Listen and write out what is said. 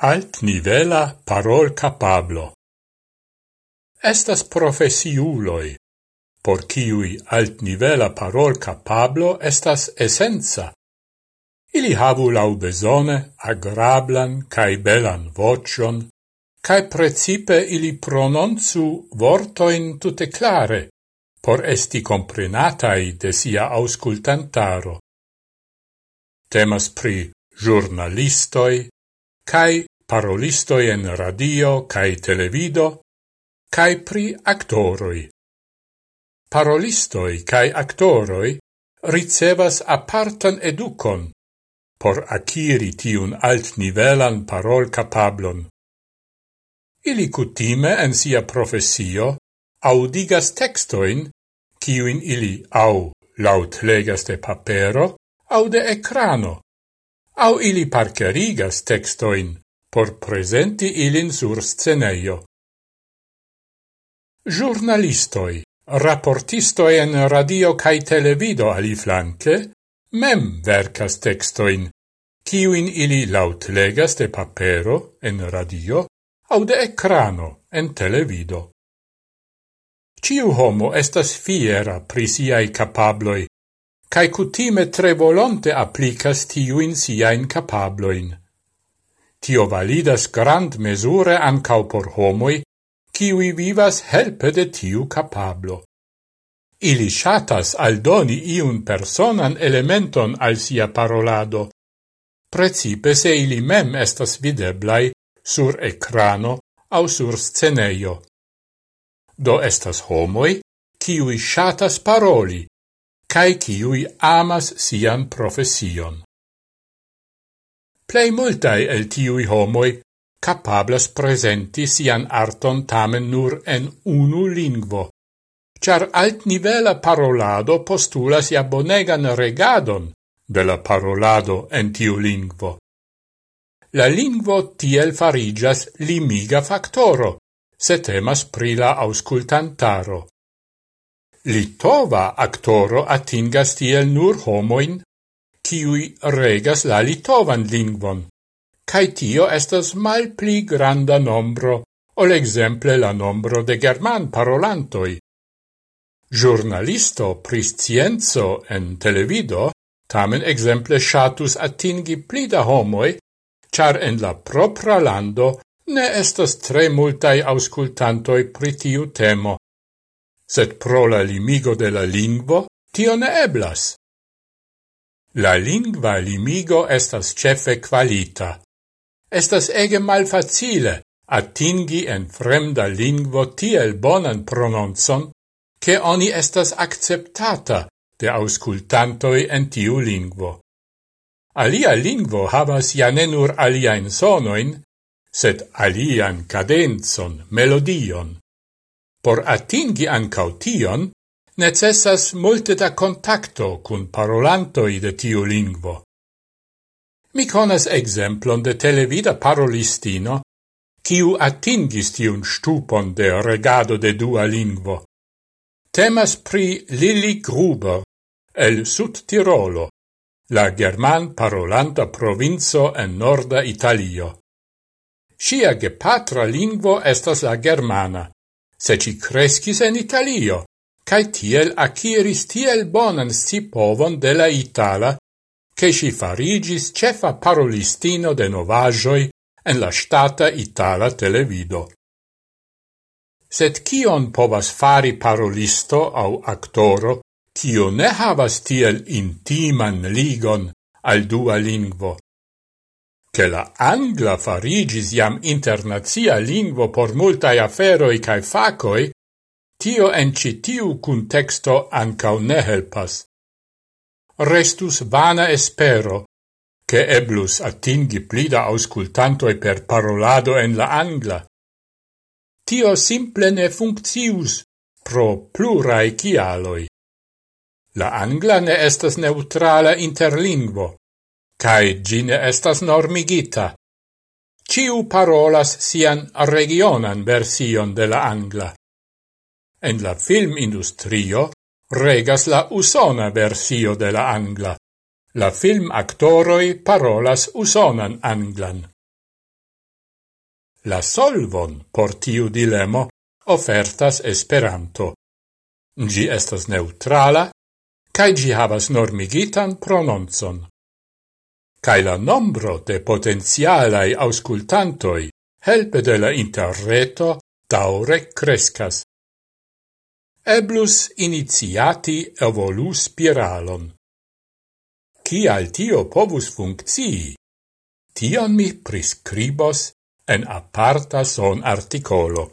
Alt nivela parol capablo. Estas profesiuloi, por ciui altnivela parol capablo estas essenza. Ili havu lau besone agrablan cae belan vocion, cae precipe ili prononcu vortoin tute clare, por esti comprenatai de sia auscultantaro. Temas pri giornalistoi, cae parolistoi en radio cae televido, cae pri actoroi. Parolistoi cae actoroi ricevas apartan educon por aciri tiun altnivelan parol capablon. Ili cutime en sia profesio audigas textoin, ciuin ili au laut legas de papero, au de ecrano, au ili parcerigas textoin por presenti ilin sur sceneio. Giornalistoi, rapportistoi en radio cae televido aliflanque, mem vercas textoin, ciuin ili laut legas de papero en radio au de ecrano en televido. Ciu homo estas fiera prisiai capabloi cae cutime tre volonte applicas tiuin siain capabloin. Tio validas grand mesure ancau por homoi, kiui vivas helpe de tiu capablo. Ili shatas aldoni iun personan elementon al sia parolado, precipe se ili mem estas videblai sur ecrano au sur sceneio. Do estas homoi, kiui shatas paroli, cae ciui amas sian profession. Plei multae el tiui homoi capablas presenti sian arton tamen nur en unu lingvo, char altnivela parolado postulas ja bonegan regadon de la parolado en tiu lingvo. La lingvo tiel farigas limiga factoro, se temas pri la auscultantaro. Litova actoro atingas tiel nur homoin, kiui regas la litovan lingvon, cae tio estas mal pli granda nombro, ol exemple la nombro de german parolantoi. Giornalisto pri scienzo en televido tamen exemple shatus atingi pli da homoi, char en la propra lando ne estas tre multai auscultantoi pri tiu temo, sed pro la limigo de la lingvo tio ne eblas. La lingva limigo estas cefe qualita. Estas ege malfacile atingi en fremda lingvo tiel bonan prononcon, che oni estas acceptata de auscultantoi en tiu lingvo. Alia lingvo havas ja ne nur aliaen sonoin, sed alian cadenzon, melodion, Por atingi ancau tion, necessas multe da contacto cun parolantoi de tiu lingvo. Mi conas exemplon de televida parolistino, kiu atingis tiun stupon de regado de dua lingvo. Temas pri Lili Gruber, el Sud Tirolo, la german parolanta provinzo en norda Italio. Sia gepatra lingvo estas la germana, se ci crescis en Italio, cae tiel aciris tiel bonan scipovon de la Itala, che si farigis cefa parolistino de novajoi en la stata Itala televido. Sed kion povas fari parolisto au actoro, cio ne havas tiel intiman ligon al dua lingvo? che la angla farigis iam internazia lingvo por multae aferoi cae facoi, tio en citiu contexto ancau ne helpas. Restus vana espero, che eblus atingi plida auscultantoi per parolado en la angla. Tio simple ne funccius pro plurae cialoi. La angla ne estas neutrala interlingvo cae gine estas normigita. Ciu parolas sian regionan version de la angla. En la film industrio regas la usona versio de la angla. La film actoroi parolas usonan anglan. La solvon por tiu dilemo ofertas Esperanto. Gi estas neutrala, cae gi havas normigitan prononcon cae la nombro de potenzialai auscultantoi helpe de la interreto daure crescas. Eblus iniziati evolu spiralon. Cial tio povus functii? Tion mi prescribos en aparta son articolo.